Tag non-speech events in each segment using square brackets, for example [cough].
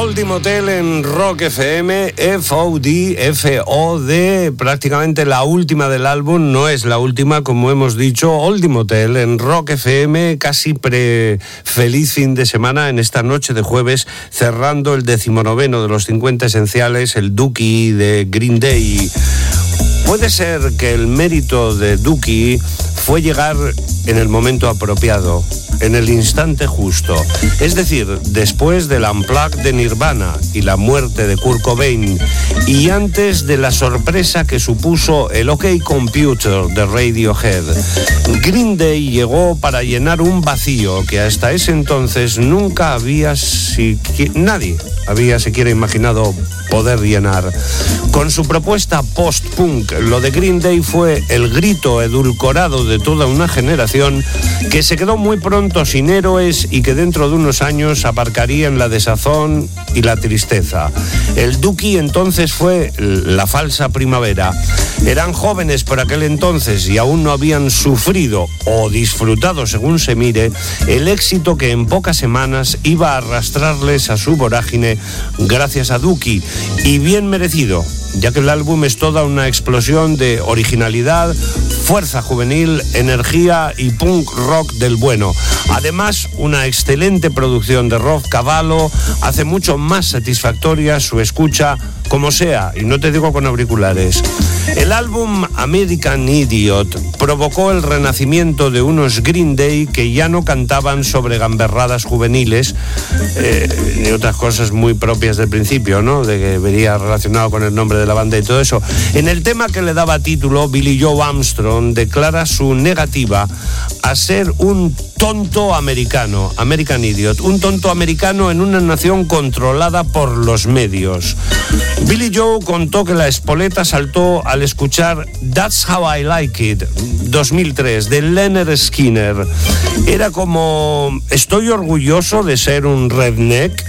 Oldie Motel en Rock FM, FOD, FOD, prácticamente la última del álbum, no es la última, como hemos dicho, Oldie Motel en Rock FM, casi pre feliz fin de semana en esta noche de jueves, cerrando el decimonoveno de los 50 esenciales, el Dookie de Green Day. Puede ser que el mérito de Dookie fue llegar en el momento apropiado, en el instante justo. Es decir, después del unplug de Nirvana y la muerte de Kurt Cobain, y antes de la sorpresa que supuso el OK Computer de Radiohead. Green Day llegó para llenar un vacío que hasta ese entonces nunca había, si, nadie había siquiera imaginado poder llenar. Con su propuesta post-punk, lo de Green Day fue el grito edulcorado de toda una generación que se quedó muy pronto sin héroes y que dentro de unos años aparcaría en la desazón y la tristeza. El Duki entonces fue la falsa primavera. Eran jóvenes por aquel entonces y aún no habían sufrido o disfrutado, según se mire, el éxito que en pocas semanas iba a arrastrarles a su vorágine gracias a Duki y bien merecido, ya que el álbum es toda una explosión de originalidad, fuerza juvenil, energía y punk rock del bueno. Además, una excelente producción de Rob Cavallo hace mucho más satisfactoria su escucha como sea, y no te digo con auriculares. El álbum American Idiot provocó el renacimiento de unos Green Day que ya no cantaban sobre gamberradas juveniles, eh, ni otras cosas muy propias del principio, ¿no? De que vería relacionado con el nombre de la banda y todo eso. En el tema que le daba título, Billy Joe Armstrong declara su negativa a ser un tonto americano, American Idiot, un tonto americano en una nación controlada por los medios. Billy Joe contó que la espoleta saltó al escuchar That's How I Like It, 2003, de Leonard Skinner. Era como, estoy orgulloso de ser un redneck.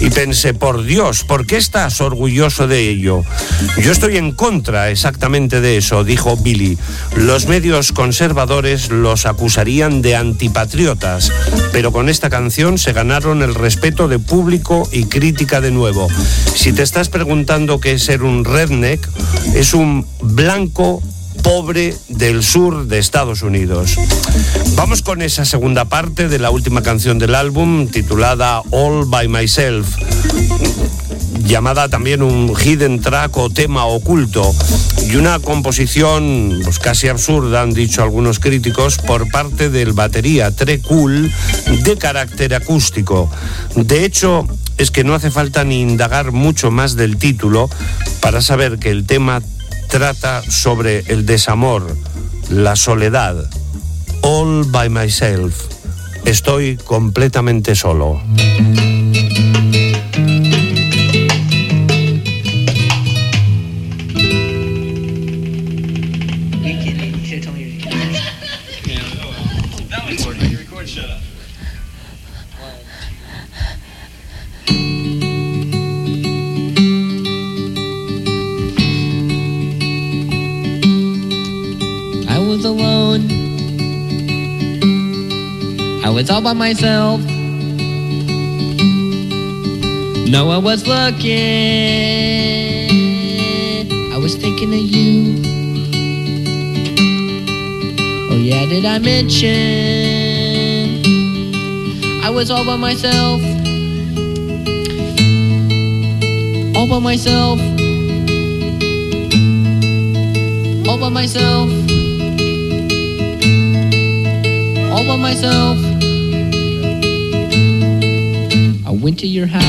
Y pensé, por Dios, ¿por qué estás orgulloso de ello? Yo estoy en contra exactamente de eso, dijo Billy. Los medios conservadores los acusarían de antipatriotas, pero con esta canción se ganaron el respeto de público y crítica de nuevo. Si te estás preguntando qué es ser un redneck, es un blanco pobre del sur de Estados Unidos. Vamos con esa segunda parte de la última canción del álbum titulada All by Myself llamada también un hidden track o tema oculto y una composición pues, casi absurda, han dicho algunos críticos, por parte del batería Tre Cool de carácter acústico. De hecho, es que no hace falta ni indagar mucho más del título para saber que el tema trata sobre el desamor, la soledad. All by myself. Estoy completamente solo. Was all by myself. No one was looking. I was thinking of you. Oh, yeah, did I mention? I was all by myself. All by myself. All by myself. Myself. went to your house,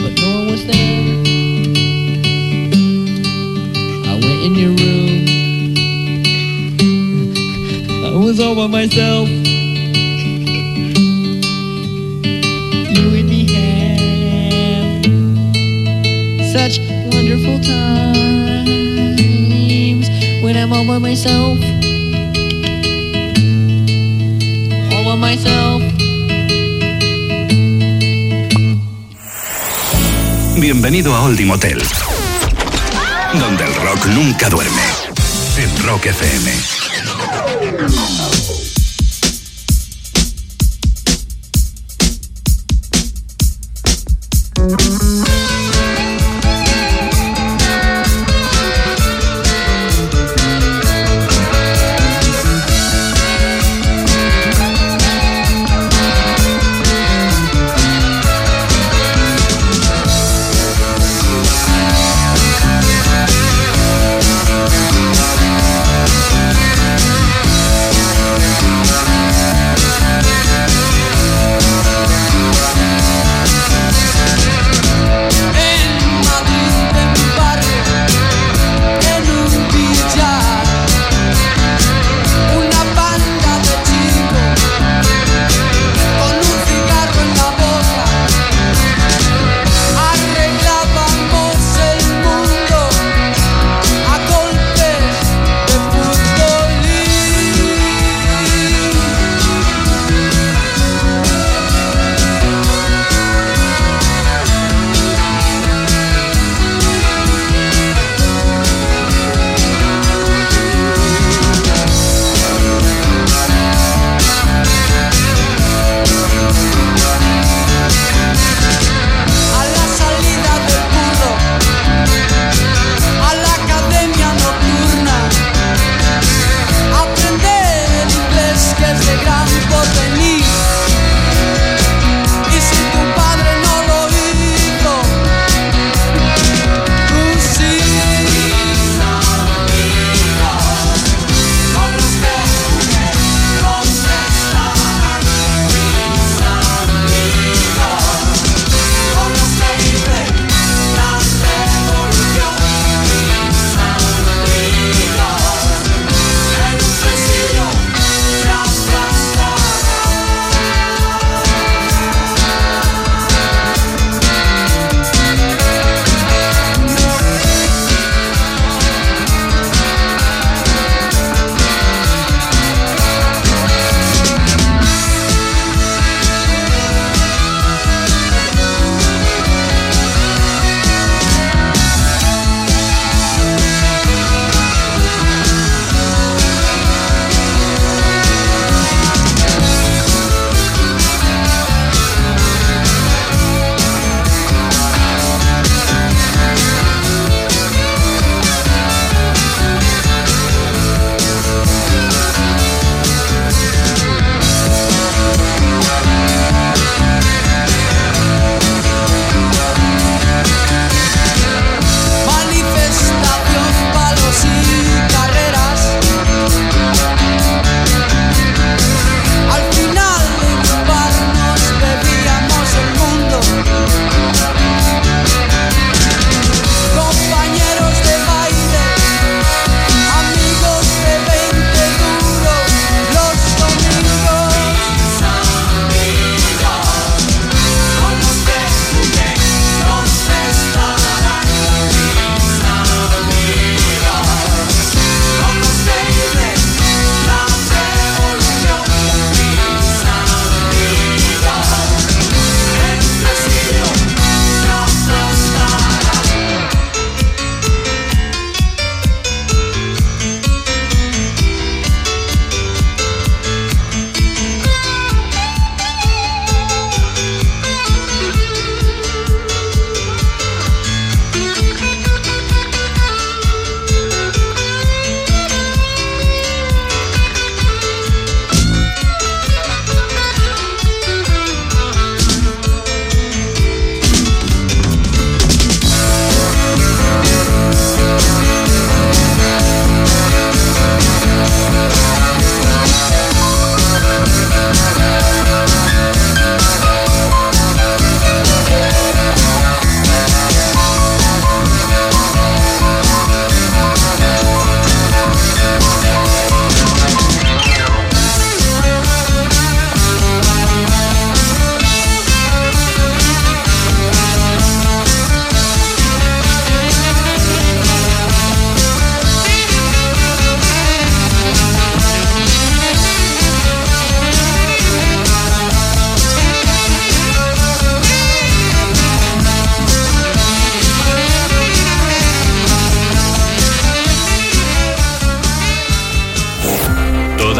but no one was there. I went in your room, [laughs] I was all by myself. You and me have such wonderful times when I'm all by myself. Bienvenido a Oldie Motel, donde el rock nunca duerme. En Rock FM.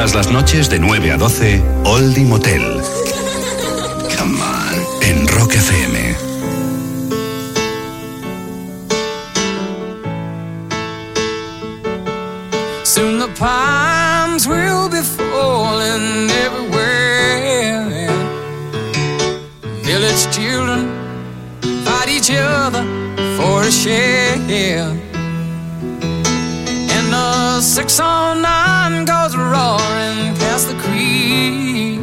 Todas las noches de 9 a 12, Oldie Motel. Come on. En Rock FM. Soon the palms will be falling everywhere. Village children fight each other for a share. And the 609 goes roaring past the creek.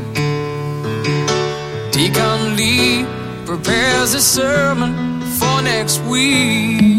Deacon Lee prepares a sermon for next week.